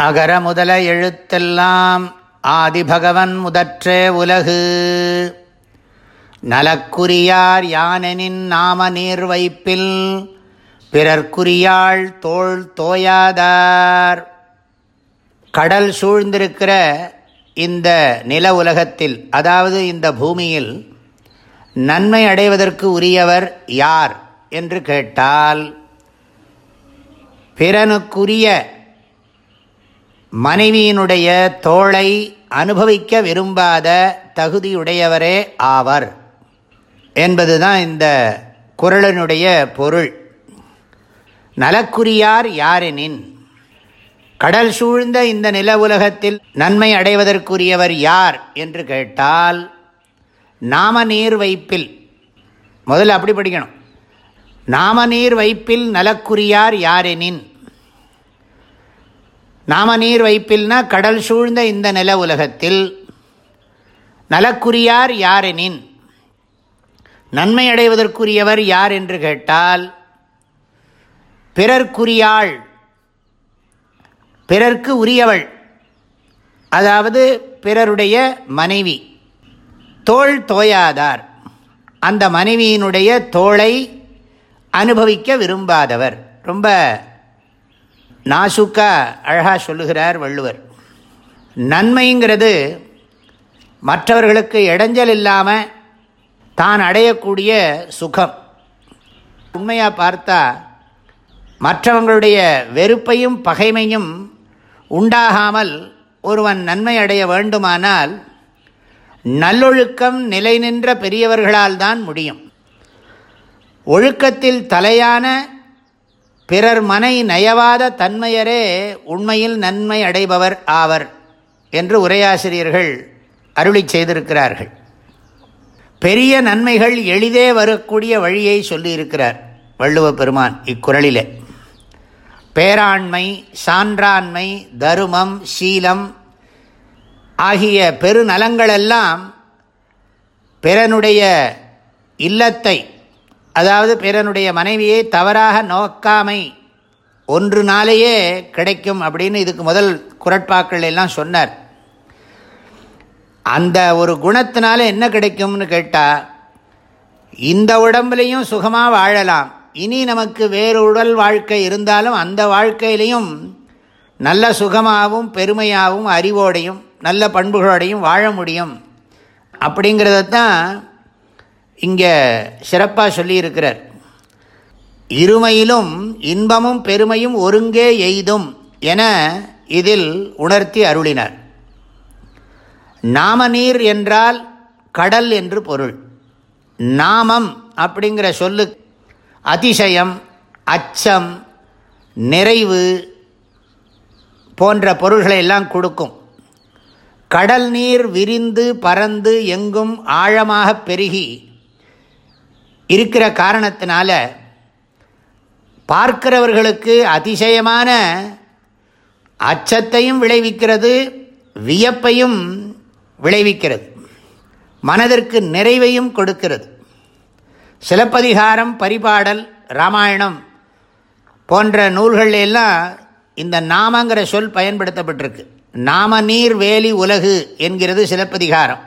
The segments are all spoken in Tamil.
அகர முதல எழுத்தெல்லாம் ஆதிபகவன் முதற்றே உலகு. நலக்குரியார் யானெனின் நாம நீர் வைப்பில் பிறர்க்குரியாள் தோள் தோயாதார். கடல் சூழ்ந்திருக்கிற இந்த நில உலகத்தில் அதாவது இந்த பூமியில் நன்மை அடைவதற்கு உரியவர் யார் என்று கேட்டால் பிறனுக்குரிய மனைவியினுடைய தோளை அனுபவிக்க விரும்பாத தகுதியுடையவரே ஆவர் என்பதுதான் இந்த குரலனுடைய பொருள். நலக்குரியார் யாரெனின்? கடல் சூழ்ந்த இந்த நில உலகத்தில் நன்மை அடைவதற்குரியவர் யார் என்று கேட்டால் நாம நீர் வைப்பில் முதல்ல அப்படி படிக்கணும். நாம நீர் வைப்பில் நலக்குரியார் யாரெனின்? நாம நீர் வைப்பில்னா கடல் சூழ்ந்த இந்த நில உலகத்தில் நலக்குரியார் யாரெனின்? நன்மை அடைவதற்குரியவர் யார் என்று கேட்டால் பிறர்க்குரியாள் பிறர்க்கு உரியவள் அதாவது பிறருடைய மனைவி தோள் தோயாதார். அந்த மனைவியினுடைய தோளை அனுபவிக்க விரும்பாதவர். ரொம்ப நாசுக்கா அழகாக சொல்லுகிறார் வள்ளுவர். நன்மைங்கிறது மற்றவர்களுக்கு இடைஞ்சல் இல்லாமல் தான் அடையக்கூடிய சுகம். உண்மையாக பார்த்தா மற்றவங்களுடைய வெறுப்பையும் பகைமையும் உண்டாகாமல் ஒருவன் நன்மை அடைய வேண்டுமானால் நல்லொழுக்கம் நிலை நின்ற பெரியவர்களால் தான் முடியும். ஒழுக்கத்தில் தலையான பிறர் மனை நயவாத தன்மையரே உண்மையில் நன்மை அடைபவர் ஆவர் என்று உரையாசிரியர்கள் அருளி செய்திருக்கிறார்கள். பெரிய நன்மைகள் எளிதே வரக்கூடிய வழியை சொல்லியிருக்கிறார் வள்ளுவ பெருமான் இக்குரலிலே பேராண்மை சான்றாண்மை தருமம் சீலம் ஆகிய பெருநலங்களெல்லாம் பிறனுடைய இல்லத்தை அதாவது பிறனுடைய மனைவியை தவறாக நோக்காமை ஒன்று நாளையே கிடைக்கும் அப்படின்னு இதுக்கு முதல் குரட்பாக்கள் எல்லாம் சொன்னார். அந்த ஒரு குணத்தினால என்ன கிடைக்கும்னு கேட்டால் இந்த உடம்புலையும் சுகமாக வாழலாம். இனி நமக்கு வேறு உடல் வாழ்க்கை இருந்தாலும் அந்த வாழ்க்கையிலையும் நல்ல சுகமாகவும் பெருமையாகவும் அறிவோடையும் நல்ல பண்புகளோடையும் வாழ முடியும். அப்படிங்கிறதத்தான் இங்கே சிறப்பாக சொல்லியிருக்கிறார். இருமையிலும் இன்பமும் பெருமையும் ஒருங்கே எய்தும் என இதில் உணர்த்தி அருளினார். நாமநீர் என்றால் கடல் என்று பொருள். நாமம் அப்படிங்கிற சொல்லு அதிசயம் அச்சம் நிறைவு போன்ற பொருள்களை எல்லாம் கொடுக்கும். கடல் நீர் விரிந்து பறந்து எங்கும் ஆழமாக பெருகி இருக்கிற காரணத்தினால பார்க்கிறவர்களுக்கு அதிசயமான அச்சத்தையும் விளைவிக்கிறது வியப்பையும் விளைவிக்கிறது மனதிற்கு நிறைவையும் கொடுக்கிறது. சிலப்பதிகாரம் பரிபாடல் ராமாயணம் போன்ற நூல்கள் எல்லாம் இந்த நாமங்கிற சொல் பயன்படுத்தப்பட்டிருக்கு. நாம நீர் வேலி உலகு என்கிறது சிலப்பதிகாரம்.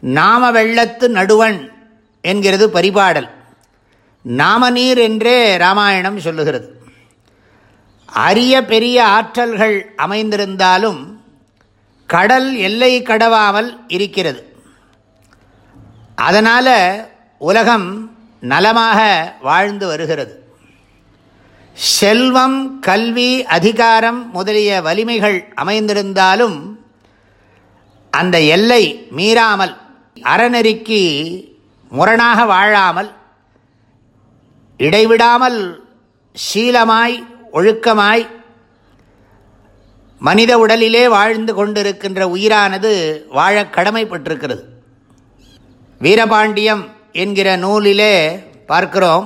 நாம வெள்ளத்து நடுவன் என்கிறது பரிபாடல். நாமநீர் என்றே ராமாயணம் சொல்லுகிறது. அரிய பெரிய ஆற்றல்கள் அமைந்திருந்தாலும் கடல் எல்லை கடவாமல் இருக்கிறது. அதனால் உலகம் நலமாக வாழ்ந்து வருகிறது. செல்வம் கல்வி அதிகாரம் முதலிய வலிமைகள் அமைந்திருந்தாலும் அந்த எல்லை மீறாமல் அறநெறிக்கு முரணாக வாழாமல் இடைவிடாமல் சீலமாய் ஒழுக்கமாய் மனித உடலிலே வாழ்ந்து கொண்டிருக்கின்ற உயிரானது வாழ கடமைப்பட்டிருக்கிறது. வீரபாண்டியம் என்கிற நூலிலே பார்க்கிறோம்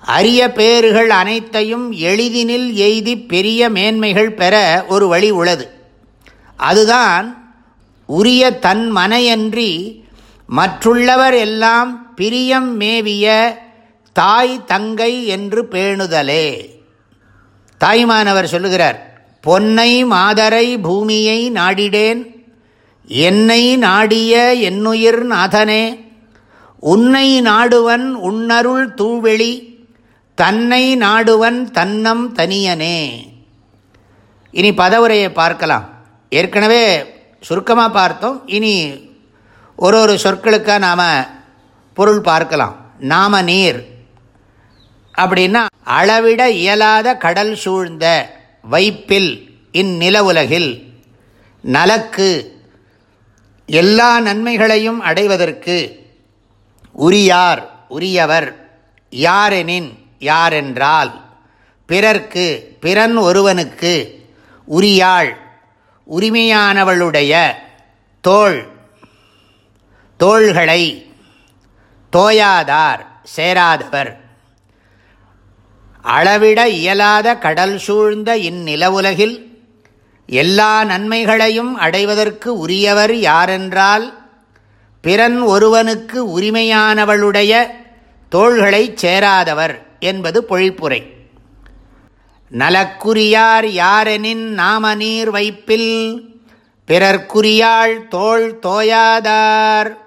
அரிய பேறுகள் அனைத்தையும் எளிதினில் எய்தி பெரிய மேன்மைகள் பெற ஒரு வழி உள்ளது. அதுதான் உரிய தன் மனையன்றி மற்றுள்ளவர் எல்லாம் பிரியம் மேவிய தாய் தங்கை என்று பேணுதலே. தாய்மானவர் சொல்லுகிறார் பொன்னை மாதரை பூமியை நாடிடேன் என்னை நாடிய என்னுயிர் நாதனே உன்னை நாடுவன் உன்னருள் தூவெளி தன்னை நாடுவன் தன்னம் தனியனே. இனி பதவுரையை பார்க்கலாம். ஏற்கனவே சுருக்கமாக பார்த்தோம் இனி ஒரு ஒரு சொற்களுக்காக நாம் பொருள் பார்க்கலாம். நாம நீர். அப்படின்னா அளவிட இயலாத கடல் சூழ்ந்த வைப்பில் இந்நில உலகில் நலக்கு எல்லா நன்மைகளையும் அடைவதற்கு உரியார் உரியவர் யாரெனின் யாரென்றால் பிறர்க்கு பிறன் ஒருவனுக்கு உரியாள் உரிமையானவளுடைய தோள் தோள்களை தோயாதார் சேராதவர். அளவிட இயலாத கடல் சூழ்ந்த இந்நிலவுலகில் எல்லா நன்மைகளையும் அடைவதற்கு உரியவர் யாரென்றால் பிறன் ஒருவனுக்கு உரிமையானவளுடைய தோள்களைச் சேராதவர் என்பது பொழிப்புரை. நலக்குரியார் யாரெனின் நாம நீர் வைப்பில் பிறர்க்குரியாள் தோள் தோயாதார்.